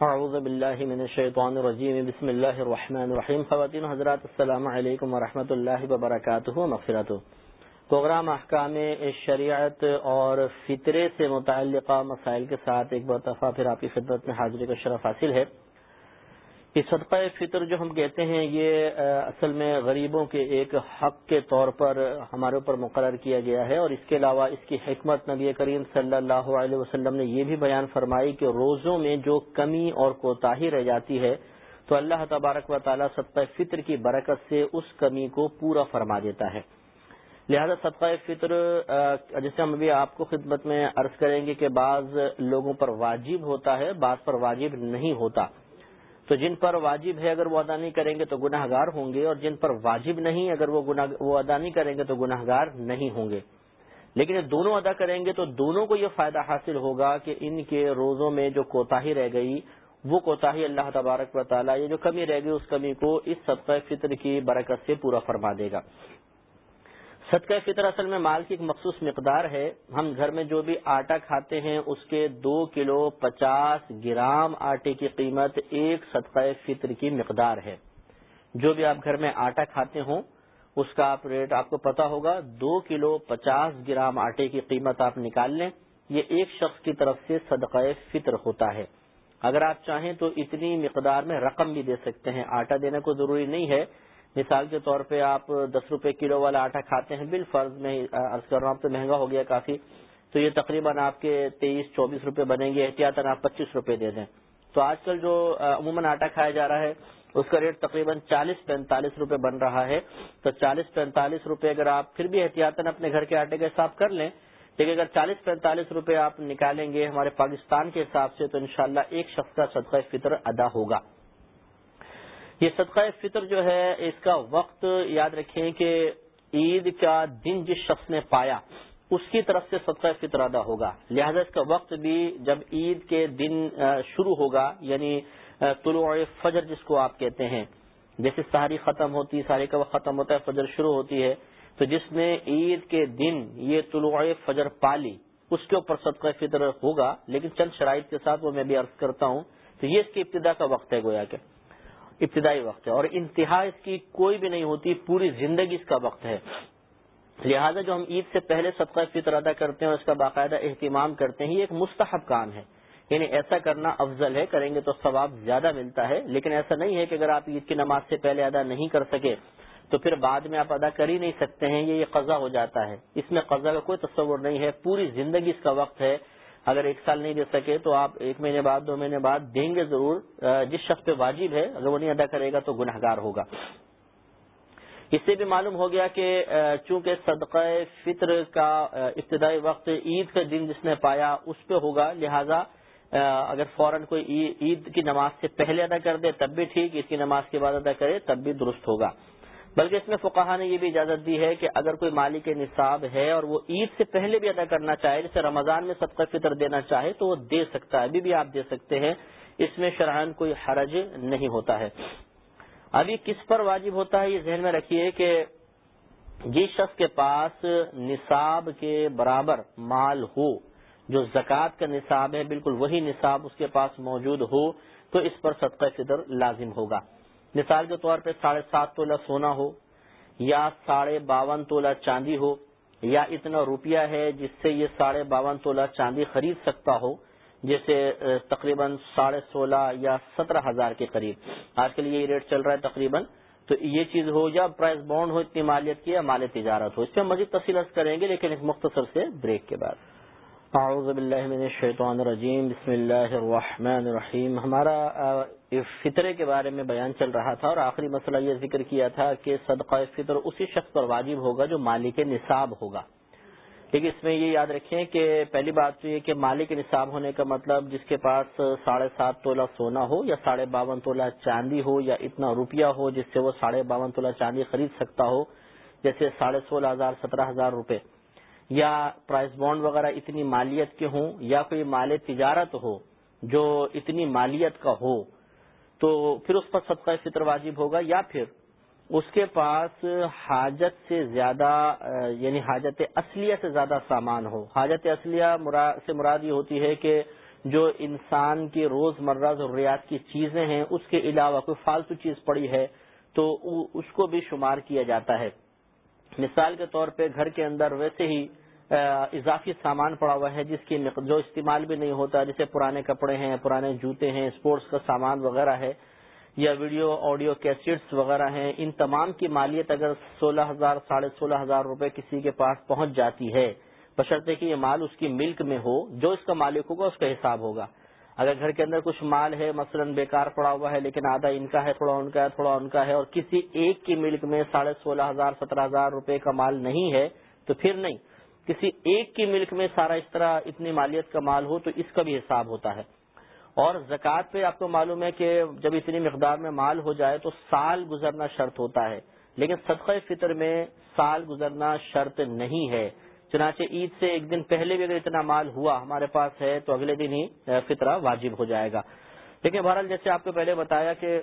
اعوذ باللہ من الشیطان الرجیم، بسم اللہ الرحمن الرحیم. خواتین حضرات، السلام علیکم ورحمۃ اللہ وبرکاتہ مغفرت پروگرام احکام شریعت اور فطرے سے متعلقہ مسائل کے ساتھ ایک دفعہ پھر آپ کی خدمت میں حاضری کا شرف حاصل ہے۔ یہ صدقہ فطر جو ہم کہتے ہیں، یہ اصل میں غریبوں کے ایک حق کے طور پر ہمارے اوپر مقرر کیا گیا ہے اور اس کے علاوہ اس کی حکمت نبی کریم صلی اللہ علیہ وسلم نے یہ بھی بیان فرمائی کہ روزوں میں جو کمی اور کوتاہی رہ جاتی ہے تو اللہ تبارک و تعالیٰ صدقہ فطر کی برکت سے اس کمی کو پورا فرما دیتا ہے۔ لہذا صدقہ فطر جیسے ہم ابھی آپ کو خدمت میں عرض کریں گے کہ بعض لوگوں پر واجب ہوتا ہے، بعض پر واجب نہیں ہوتا۔ تو جن پر واجب ہے اگر وہ ادا نہیں کریں گے تو گناہ گار ہوں گے اور جن پر واجب نہیں اگر وہ وہ ادا نہیں کریں گے تو گناہ گار نہیں ہوں گے۔ لیکن دونوں ادا کریں گے تو دونوں کو یہ فائدہ حاصل ہوگا کہ ان کے روزوں میں جو کوتاہی رہ گئی، وہ کوتاہی اللہ تبارک و تعالیٰ، یہ جو کمی رہ گئی، اس کمی کو اس صدقہ فطر کی برکت سے پورا فرما دے گا۔ صدقہ فطر اصل میں مال کی ایک مخصوص مقدار ہے۔ ہم گھر میں جو بھی آٹا کھاتے ہیں، اس کے دو کلو پچاس گرام آٹے کی قیمت ایک صدقہ فطر کی مقدار ہے۔ جو بھی آپ گھر میں آٹا کھاتے ہوں، اس کا آپ ریٹ آپ کو پتا ہوگا۔ دو کلو پچاس گرام آٹے کی قیمت آپ نکال لیں، یہ ایک شخص کی طرف سے صدقہ فطر ہوتا ہے۔ اگر آپ چاہیں تو اتنی مقدار میں رقم بھی دے سکتے ہیں۔ آٹا دینے کو ضروری نہیں ہے۔ مثال کے طور پہ آپ دس روپے کلو والا آٹا کھاتے ہیں بال فرض میں عرض کر رہا ہوں تو مہنگا ہو گیا کافی۔ تو یہ تقریباً آپ کے تیئیس، چوبیس روپے بنیں گے احتیاط آپ پچیس روپے دے دیں۔ تو آج کل جو عموماً آٹا کھایا جا رہا ہے، اس کا ریٹ تقریباً چالیس پینتالیس روپے بن رہا ہے۔ تو چالیس پینتالیس روپے اگر آپ پھر بھی احتیاط اپنے گھر کے آٹے کا حساب کر لیں، لیکن اگر چالیس پینتالیس روپے آپ نکالیں گے ہمارے پاکستان کے حساب سے، تو انشاءاللہ ایک شخص کا صدقہ فطر ادا ہوگا۔ یہ صدقہ فطر جو ہے، اس کا وقت یاد رکھیں کہ عید کا دن جس شخص نے پایا، اس کی طرف سے صدقہ فطر ادا ہوگا۔ لہذا اس کا وقت بھی جب عید کے دن شروع ہوگا یعنی طلوع فجر جس کو آپ کہتے ہیں۔ جیسے ساری ختم ہوتی ساری کا وقت ختم ہوتا ہے، فجر شروع ہوتی ہے، تو جس نے عید کے دن یہ طلوع فجر پالی اس کے اوپر صدقہ فطر ہوگا۔ لیکن چند شرائط کے ساتھ وہ میں بھی عرض کرتا ہوں، تو یہ اس کی ابتدا کا وقت ہے گویا کہ۔ ابتدائی وقت ہے اور انتہا اس کی کوئی بھی نہیں ہوتی، پوری زندگی اس کا وقت ہے۔ لہذا جو ہم عید سے پہلے صدقہ فطر ادا کرتے ہیں اور اس کا باقاعدہ اہتمام کرتے ہیں، یہ ایک مستحب کام ہے۔ یعنی ایسا کرنا افضل ہے، کریں گے تو ثواب زیادہ ملتا ہے، لیکن ایسا نہیں ہے کہ اگر آپ عید کی نماز سے پہلے ادا نہیں کر سکے تو پھر بعد میں آپ ادا کر ہی نہیں سکتے ہیں، یہ قضا ہو جاتا ہے۔ اس میں قضا کا کوئی تصور نہیں ہے، پوری زندگی اس کا وقت ہے۔ اگر ایک سال نہیں دے سکے تو آپ ایک مہینے بعد، دو مہینے بعد دیں گے ضرور جس شخص پہ واجب ہے، اگر وہ نہیں ادا کرے گا تو گناہ گار ہوگا۔ اس سے بھی معلوم ہو گیا کہ چونکہ صدقہ فطر کا ابتدائی وقت عید کا دن جس نے پایا اس پہ ہوگا، لہذا اگر فوراً کوئی عید کی نماز سے پہلے ادا کر دے، تب بھی ٹھیک، عید کی نماز کے بعد ادا کرے، تب بھی درست ہوگا۔ بلکہ اس میں فقہ نے یہ بھی اجازت دی ہے کہ اگر کوئی مالک نصاب ہے اور وہ عید سے پہلے بھی ادا کرنا چاہے جیسے رمضان میں صدقہ فطر دینا چاہے، تو وہ دے سکتا ہے، ابھی بھی آپ دے سکتے ہیں۔ اس میں شرحان کوئی حرج نہیں ہوتا ہے۔ ابھی کس پر واجب ہوتا ہے؟ یہ ذہن میں رکھیے کہ جس شخص کے پاس نصاب کے برابر مال ہو، جو زکوٰۃ کا نصاب ہے، بالکل وہی نصاب اس کے پاس موجود ہو، تو اس پر صدقہ فطر لازم ہوگا۔ مثال کے طور پہ ساڑھے سات تولہ سونا ہو، یا ساڑھے باون تولہ چاندی ہو، یا اتنا روپیہ ہے جس سے یہ ساڑھے باون تولہ چاندی خرید سکتا ہو، جیسے تقریباً ساڑھے سولہ یا سترہ ہزار کے قریب۔ آج کل یہی ریٹ چل رہا ہے تقریباً۔ تو یہ چیز ہو یا پرائز بانڈ ہو، اتنی مالیت کی یا مال تجارت ہو۔ اس پہ مزید تفصیل کریں گے، لیکن ایک مختصر سے بریک کے بعد۔ اعوذ باللہ من الشیطان الرجیم، بسم اللہ الرحمن الرحیم۔ ہمارا فطرے کے بارے میں بیان چل رہا تھا اور آخری مسئلہ یہ ذکر کیا تھا کہ صدقہ فطر اسی شخص پر واجب ہوگا جو مالک نصاب ہوگا۔ لیکن اس میں یہ یاد رکھیں کہ پہلی بات تو یہ کہ مالک نصاب ہونے کا مطلب جس کے پاس ساڑھے سات تولہ سونا ہو یا ساڑھے باون تولہ چاندی ہو یا اتنا روپیہ ہو جس سے وہ ساڑھے باون تولہ چاندی خرید سکتا ہو، جیسے ساڑھے سولہ ہزار سترہ ہزار روپے۔ یا پرائز بانڈ وغیرہ اتنی مالیت کے ہوں یا کوئی مال تجارت ہو جو اتنی مالیت کا ہو، تو پھر اس پر صدقہ فطر واجب ہوگا یا پھر اس کے پاس حاجت سے زیادہ یعنی حاجت اصلیہ سے زیادہ سامان ہو۔ حاجت اصلیہ سے مراد یہ ہوتی ہے کہ جو انسان کی روز مرہ ضروریات کی چیزیں ہیں، اس کے علاوہ کوئی فالتو چیز پڑی ہے تو اس کو بھی شمار کیا جاتا ہے۔ مثال کے طور پہ گھر کے اندر ویسے ہی اضافی سامان پڑا ہوا ہے جس کی جو استعمال بھی نہیں ہوتا، جیسے پرانے کپڑے ہیں، پرانے جوتے ہیں اسپورٹس کا سامان وغیرہ ہے، یا ویڈیو، آڈیو کیسٹس وغیرہ ہیں، ان تمام کی مالیت اگر سولہ ہزار، ساڑھے سولہ ہزار روپے کسی کے پاس پہنچ جاتی ہے، بشرطے کہ یہ مال اس کی ملک میں ہو، جو اس کا مالک ہوگا، اس کا حساب ہوگا۔ اگر گھر کے اندر کچھ مال ہے، مثلا بیکار پڑا ہوا ہے، لیکن آدھا ان کا ہے، تھوڑا ان کا ہے، تھوڑا ان کا ہے، اور کسی ایک کی ملک میں ساڑھے سولہ ہزار، سترہ ہزار روپے کا مال نہیں ہے، تو پھر نہیں۔ کسی ایک کی ملک میں سارا اس طرح اتنی مالیت کا مال ہو تو اس کا بھی حساب ہوتا ہے۔ اور زکوٰۃ پہ آپ کو معلوم ہے کہ جب اتنی مقدار میں مال ہو جائے تو سال گزرنا شرط ہوتا ہے، لیکن صدقہ فطر میں سال گزرنا شرط نہیں ہے۔ چنانچہ عید سے ایک دن پہلے بھی اگر اتنا مال ہوا ہمارے پاس ہے تو اگلے دن ہی فطرہ واجب ہو جائے گا۔ لیکن بہرحال جیسے آپ کو پہلے بتایا کہ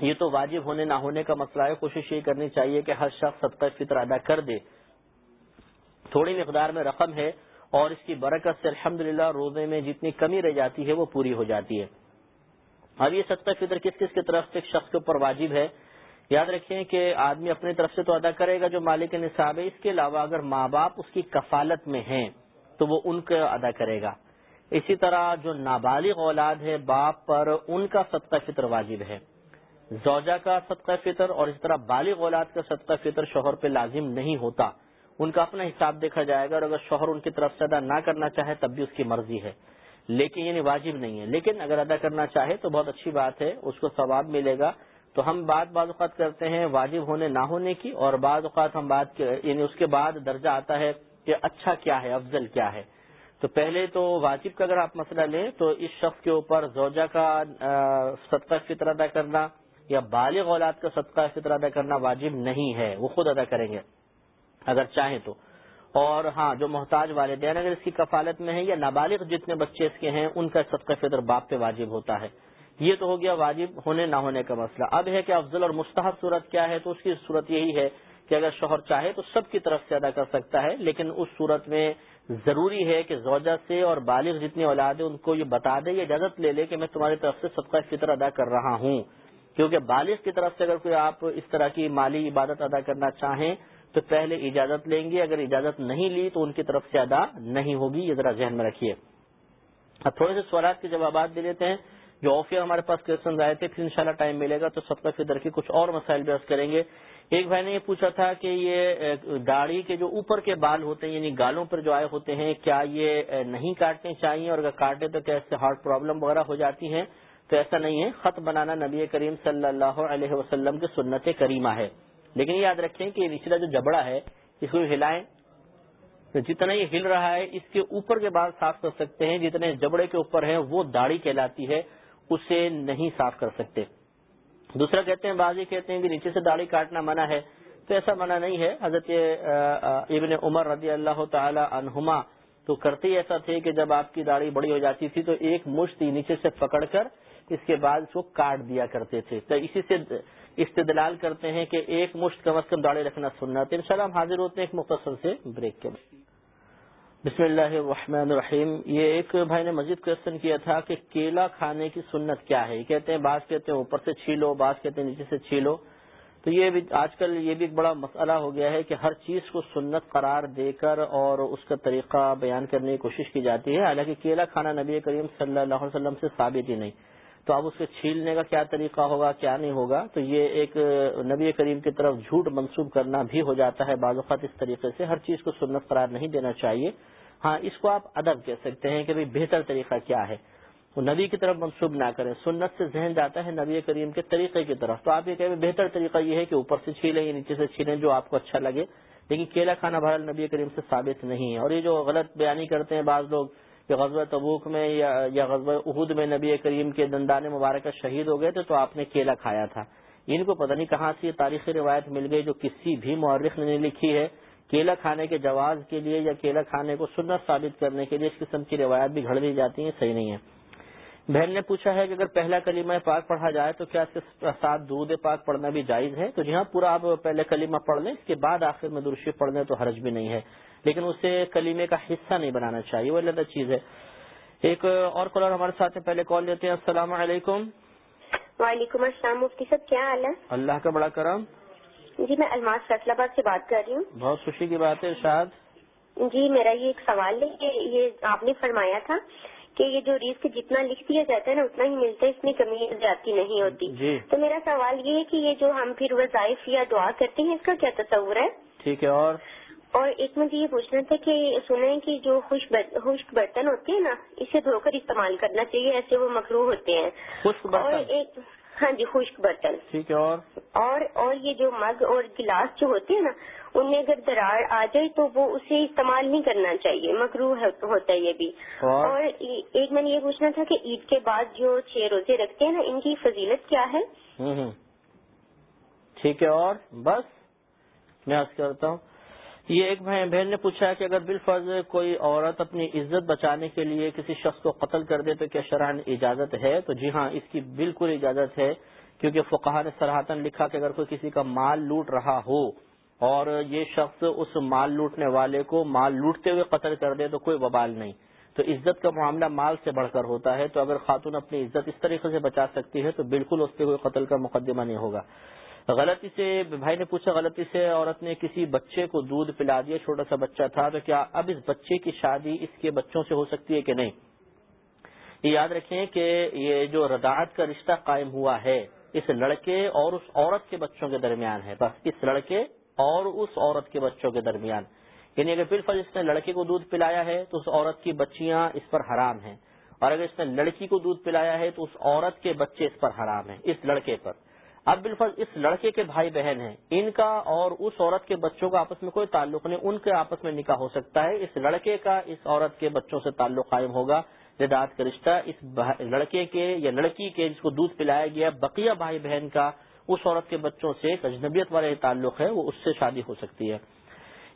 یہ تو واجب ہونے نہ ہونے کا مسئلہ ہے، کوشش یہ کرنی چاہیے کہ ہر شخص صدقہ فطر ادا کر دے۔ تھوڑی مقدار میں رقم ہے اور اس کی برکت سے الحمد روزے میں جتنی کمی رہ جاتی ہے وہ پوری ہو جاتی ہے۔ اب یہ صدقہ فطر کس کس کی طرف سے شخص کے اوپر واجب ہے یاد رکھیں کہ آدمی اپنی طرف سے تو ادا کرے گا جو مالک نصاب ہے، اس کے علاوہ اگر ماں باپ اس کی کفالت میں ہیں تو وہ ان کا ادا کرے گا۔ اسی طرح جو نابالغ اولاد ہے، باپ پر ان کا صدقہ فطر واجب ہے۔ زوجہ کا صدقہ فطر اور اس طرح بالغ اولاد کا صدقہ فطر شوہر پہ لازم نہیں ہوتا۔ ان کا اپنا حساب دیکھا جائے گا اور اگر شوہر ان کی طرف سے ادا نہ کرنا چاہے تب بھی اس کی مرضی ہے۔ لیکن یعنی واجب نہیں ہے۔ لیکن اگر ادا کرنا چاہے تو بہت اچھی بات ہے، اس کو ثواب ملے گا۔ تو ہم بات بعض اوقات کرتے ہیں واجب ہونے نہ ہونے کی اور بعض اوقات ہم بات یعنی اس کے بعد درجہ آتا ہے کہ اچھا کیا ہے، افضل کیا ہے۔ تو پہلے تو واجب کا اگر آپ مسئلہ لیں تو اس شخص کے اوپر زوجہ کا صدقہ فطر ادا کرنا یا بالغ اولاد کا صدقہ فطر ادا کرنا واجب نہیں ہے، وہ خود ادا کریں گے، اگر چاہیں تو۔ اور ہاں جو محتاج والدین اگر اس کی کفالت میں ہے یا نابالغ جتنے بچے اس کے ہیں، ان کا صدقہ فطر باپ پہ واجب ہوتا ہے۔ یہ تو ہو گیا واجب ہونے نہ ہونے کا مسئلہ۔ اب ہے کہ افضل اور مستحب صورت کیا ہے تو اس کی صورت یہی ہے کہ اگر شوہر چاہے تو سب کی طرف سے ادا کر سکتا ہے، لیکن اس صورت میں ضروری ہے کہ زوجہ سے اور بالغ جتنی اولاد ہے ان کو یہ بتا دے یا اجازت لے لے کہ میں تمہاری طرف سے صدقہ فطر ادا کر رہا ہوں۔ کیونکہ بالغ کی طرف سے اگر کوئی آپ اس طرح کی مالی عبادت ادا کرنا چاہیں تو پہلے اجازت لیں گے، اگر اجازت نہیں لی تو ان کی طرف سے ادا نہیں ہوگی، یہ ذرا ذہن میں رکھیے۔ اب تھوڑے سے سوالات کے جوابات دے لیتے ہیں۔ جو آفیئر ہمارے پاس کوشچن آئے تھے، پھر انشاءاللہ ٹائم ملے گا تو سب کا فدر کے کچھ اور مسائل بھی کریں گے۔ ایک بھائی نے یہ پوچھا تھا کہ یہ گاڑی کے جو اوپر کے بال ہوتے ہیں یعنی گالوں پر جو آئے ہوتے ہیں، کیا یہ نہیں کاٹنے چاہیے اور اگر کاٹے تو کیا اس سے ہارٹ پرابلم وغیرہ ہو جاتی ہیں؟ تو ایسا نہیں ہے۔ خط بنانا نبی کریم صلی اللہ علیہ وسلم کے سنت کریمہ ہے۔ لیکن یاد رکھیں کہ یہ نچلا جو جبڑا ہے، اس کو ہلائیں۔ جتنا یہ ہل رہا ہے، اس کے اوپر کے بال صاف کر سکتے ہیں۔ جتنے جبڑے کے اوپر ہیں، وہ داڑھی کہلاتی ہے۔ اسے نہیں صاف کر سکتے۔ دوسرا کہتے ہیں بازی کہتے ہیں کہ نیچے سے داڑھی کاٹنا منع ہے۔ تو ایسا منع نہیں ہے۔ حضرت ابن عمر رضی اللہ تعالی عنہما تو کرتے ہی ایسا تھے کہ جب آپ کی داڑھی بڑی ہو جاتی تھی تو ایک مشت نیچے سے پکڑ کر اس کے بعد اس کو کاٹ دیا کرتے تھے۔ تو اسی سے استدلال کرتے ہیں کہ ایک مشت کم از کم داڑھی رکھنا سننا تو ان ہم حاضر ہوتے ہیں ایک مختصر سے بریک کے بعد۔ بسم اللہ الرحمن الرحیم۔ یہ ایک بھائی نے مزید کوشچن کیا تھا کہ کیلا کھانے کی سنت کیا ہے۔ یہ کہتے ہیں، بعض کہتے ہیں اوپر سے چھیلو، بعض کہتے ہیں نیچے سے چھیلو۔ تو یہ بھی آج کل یہ بھی ایک بڑا مسئلہ ہو گیا ہے کہ ہر چیز کو سنت قرار دے کر اور اس کا طریقہ بیان کرنے کی کوشش کی جاتی ہے۔ حالانکہ کیلا کھانا نبی کریم صلی اللہ علیہ وسلم سے ثابت ہی نہیں۔ تو اب اس کے چھیلنے کا کیا طریقہ ہوگا، کیا نہیں ہوگا؟ تو یہ ایک نبی کریم کی طرف جھوٹ منسوب کرنا بھی ہو جاتا ہے بعض اوقات اس طریقے سے۔ ہر چیز کو سنت قرار نہیں دینا چاہیے۔ ہاں اس کو آپ ادب کہہ سکتے ہیں کہ بہتر طریقہ کیا ہے۔ وہ نبی کی طرف منسوب نہ کریں۔ سنت سے ذہن جاتا ہے نبی کریم کے طریقے کی طرف۔ تو آپ یہ کہیں بہتر طریقہ یہ ہے کہ اوپر سے چھیلیں یا نیچے سے چھیلیں جو آپ کو اچھا لگے۔ لیکن کیلا کھانا بھرل نبی کریم سے ثابت نہیں ہے۔ اور یہ جو غلط بیانی کرتے ہیں بعض لوگ کہ غزوہ تبوک میں یا غزوہ عہد میں نبی کریم کے دندان مبارکہ شہید ہو گئے تھے تو آپ نے کیلا کھایا تھا۔ ان کو پتہ نہیں کہاں سے یہ تاریخی روایت مل گئی جو کسی بھی مورخ نے لکھی ہے۔ کیلا کھانے کے جواز کے لیے یا کیلا کھانے کو سنت ثابت کرنے کے لیے اس قسم کی روایت بھی گھڑ دی جاتی ہیں، صحیح نہیں ہے۔ بہن نے پوچھا ہے کہ اگر پہلا کلمہ پاک پڑھا جائے تو کیا اس کے ساتھ دودھ پاک پڑھنا بھی جائز ہے؟ تو جی ہاں پورا آپ پہلے کلمہ پڑھ لیں اس کے بعد آخر میں درشی پڑھ لیں تو حرج بھی نہیں ہے۔ لیکن اسے کلیمے کا حصہ نہیں بنانا چاہیے وہ الگ چیز ہے۔ ایک اور کالر ہمارے ساتھ پہلے کال لیتے ہیں۔ السلام علیکم۔ وعلیکم السلام مفتی صاحب کیا حال ہے؟ اللہ کا بڑا کرم۔ جی میں الماس فیصلہ آباد سے بات کر رہی ہوں۔ بہت خوشی کی بات ہے ارشاد۔ جی میرا یہ ایک سوال ہے کہ یہ آپ نے فرمایا تھا کہ یہ جو رزق جتنا لکھ دیا جاتا ہے نا اتنا ہی ملتا ہے اس میں کمی زیادتی نہیں ہوتی۔ جی۔ تو میرا سوال یہ ہے کہ یہ جو ہم پھر وظائف یا دعا کرتے ہیں اس کا کیا تصور ہے؟ ٹھیک ہے اور؟ اور ایک مجھے یہ پوچھنا تھا کہ سنیں کہ جو خشک برتن ہوتے ہیں نا اسے دھو کر استعمال کرنا چاہیے ایسے وہ مکرو ہوتے ہیں۔ خشک اور ایک ہاں جی خشک برتن۔ ٹھیک ہے اور؟ اور اور یہ جو مگ اور گلاس جو ہوتے ہیں نا ان میں اگر دراڑ آ جائے تو وہ اسے استعمال نہیں کرنا چاہیے مکرو ہوتا ہے یہ بھی۔ اور؟ ایک میں نے یہ پوچھنا تھا کہ عید کے بعد جو چھ روزے رکھتے ہیں نا ان کی فضیلت کیا ہے؟ ٹھیک ہے اور؟ بس میں عرض کرتا ہوں یہ ایک بہن نے پوچھا ہے کہ اگر بالفرض کوئی عورت اپنی عزت بچانے کے لیے کسی شخص کو قتل کر دے تو کیا شرح اجازت ہے؟ تو جی ہاں اس کی بالکل اجازت ہے، کیونکہ فقہ نے سراہتن لکھا کہ اگر کوئی کسی کا مال لوٹ رہا ہو اور یہ شخص اس مال لوٹنے والے کو مال لوٹتے ہوئے قتل کر دے تو کوئی وبال نہیں۔ تو عزت کا معاملہ مال سے بڑھ کر ہوتا ہے، تو اگر خاتون اپنی عزت اس طریقے سے بچا سکتی ہے تو بالکل اس پہ کوئی قتل کا مقدمہ نہیں ہوگا۔ غلطی سے، بھائی نے پوچھا غلطی سے، عورت نے کسی بچے کو دودھ پلا دیا، چھوٹا سا بچہ تھا، تو کیا اب اس بچے کی شادی اس کے بچوں سے ہو سکتی ہے کہ نہیں؟ یہ یاد رکھیں کہ یہ جو رداعت کا رشتہ قائم ہوا ہے، اس لڑکے اور اس عورت کے بچوں کے درمیان ہے، بس اس لڑکے اور اس عورت کے بچوں کے درمیان۔ یعنی اگر بالفل اس نے لڑکے کو دودھ پلایا ہے، تو اس عورت کی بچیاں اس پر حرام ہیں۔ اور اگر اس نے لڑکی کو دودھ پلایا ہے، تو اس عورت کے بچے اس پر حرام ہیں، اس لڑکے پر۔ اب بالفل اس لڑکے کے بھائی بہن ہیں۔ ان کا اور اس عورت کے بچوں کا آپس میں کوئی تعلق نہیں، ان کے آپس میں نکاح ہو سکتا ہے۔ اس لڑکے کا، اس عورت کے بچوں سے تعلق قائم ہوگا۔ جداد کا رشتہ اس لڑکے کے یا لڑکی کے جس کو دودھ پلایا گیا بقیہ بھائی بہن کا، اس عورت کے بچوں سے اجنبیت والے تعلق ہے، وہ اس سے شادی ہو سکتی ہے۔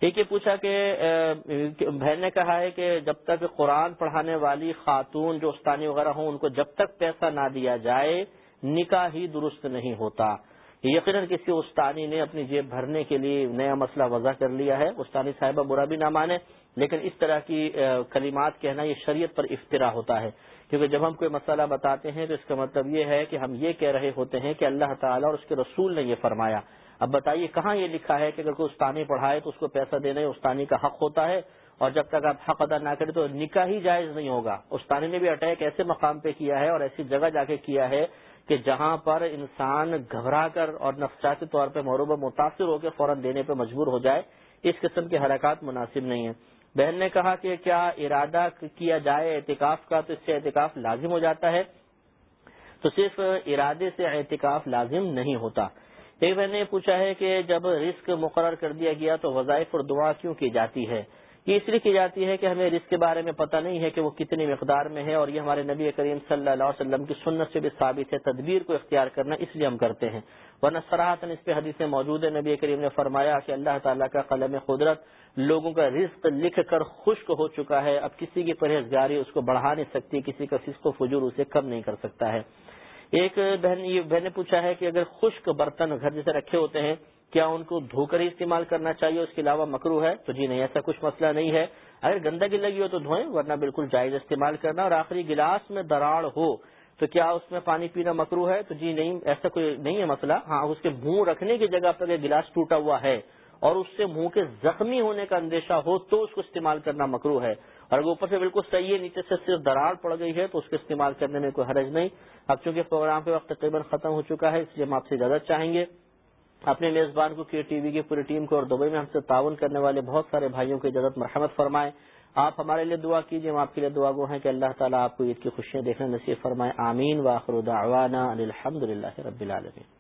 ایک یہ پوچھا کہ بہن نے کہا ہے کہ جب تک قرآن پڑھانے والی خاتون جو استانی وغیرہ ہوں، ان کو جب تک پیسہ نہ دیا جائے نکاح ہی درست نہیں ہوتا۔ یقیناً کسی استانی نے اپنی جیب بھرنے کے لیے نیا مسئلہ وضع کر لیا ہے۔ استانی صاحبہ برا بھی نہ مانے، لیکن اس طرح کی کلمات کہنا یہ شریعت پر افطرا ہوتا ہے۔ کیونکہ جب ہم کوئی مسئلہ بتاتے ہیں تو اس کا مطلب یہ ہے کہ ہم یہ کہہ رہے ہوتے ہیں کہ اللہ تعالیٰ اور اس کے رسول نے یہ فرمایا۔ اب بتائیے کہاں یہ لکھا ہے کہ اگر کوئی استانی پڑھائے تو اس کو پیسہ دینا استانی کا حق ہوتا ہے؟ اور جب تک آپ حق ادا نہ کریں تو نکاح ہی جائز نہیں ہوگا۔ استانی نے بھی اٹیک ایسے مقام پہ کیا ہے اور ایسی جگہ جا کے کیا ہے کہ جہاں پر انسان گھبرا کر اور نفسیاتی طور پہ مروبہ متاثر ہو کے فوراً دینے پہ مجبور ہو جائے، اس قسم کے حرکات مناسب نہیں ہیں۔ بہن نے کہا کہ کیا ارادہ کیا جائے اعتکاف کا تو اس سے اعتکاف لازم ہو جاتا ہے؟ تو صرف ارادے سے اعتکاف لازم نہیں ہوتا۔ ایک بہن نے پوچھا ہے کہ جب رزق مقرر کر دیا گیا تو وظائف اور دعا کیوں کی جاتی ہے؟ یہ اس لیے کی جاتی ہے کہ ہمیں رزق کے بارے میں پتہ نہیں ہے کہ وہ کتنی مقدار میں ہے اور یہ ہمارے نبی کریم صلی اللہ علیہ وسلم کی سنت سے بھی ثابت ہے، تدبیر کو اختیار کرنا اس لیے ہم کرتے ہیں۔ ورنہ سراہتن اس پہ حدیث موجود ہے، نبی کریم نے فرمایا کہ اللہ تعالیٰ کا قلم قدرت لوگوں کا رزق لکھ کر خشک ہو چکا ہے۔ اب کسی کی پرہیزگاری اس کو بڑھا نہیں سکتی، کسی کا فسق و فجور اسے کم نہیں کر سکتا ہے۔ ایک بہن، یہ بہن نے پوچھا ہے کہ اگر خشک برتن گھر جیسے رکھے ہوتے ہیں کیا ان کو دھو کر ہی استعمال کرنا چاہیے اس کے علاوہ مکرو ہے؟ تو جی نہیں، ایسا کچھ مسئلہ نہیں ہے۔ اگر گندگی لگی ہو تو دھوئیں، ورنہ بالکل جائز استعمال کرنا۔ اور آخری گلاس میں دراڑ ہو تو کیا اس میں پانی پینا مکرو ہے؟ تو جی نہیں، ایسا کوئی نہیں ہے مسئلہ۔ ہاں اس کے منہ رکھنے کی جگہ پر گلاس ٹوٹا ہوا ہے۔ اور اس سے منہ کے زخمی ہونے کا اندیشہ ہو تو اس کو استعمال کرنا مکرو ہے۔ اور اگر اوپر سے بالکل صحیح ہے، نیچے سے صرف دراڑ پڑ گئی ہے، تو اس کو استعمال کرنے میں کوئی حرج نہیں۔ اب چونکہ پروگرام کے وقت تقریباً ختم ہو چکا ہے، اس لیے ہم آپ سے اجازت چاہیں گے۔ اپنے میزبان کو کے ٹی وی کی پوری ٹیم کو اور دبئی میں ہم سے تعاون کرنے والے بہت سارے بھائیوں کی اجازت مرحمت فرمائیں آپ ہمارے لیے دعا کیجیے ہم آپ کے لیے دعا گو ہیں کہ اللہ تعالیٰ آپ کو عید کی خوشیاں دیکھنے نصیب فرمائے۔ آمین۔ واخر دعوانا الحمد للہ رب العالمین۔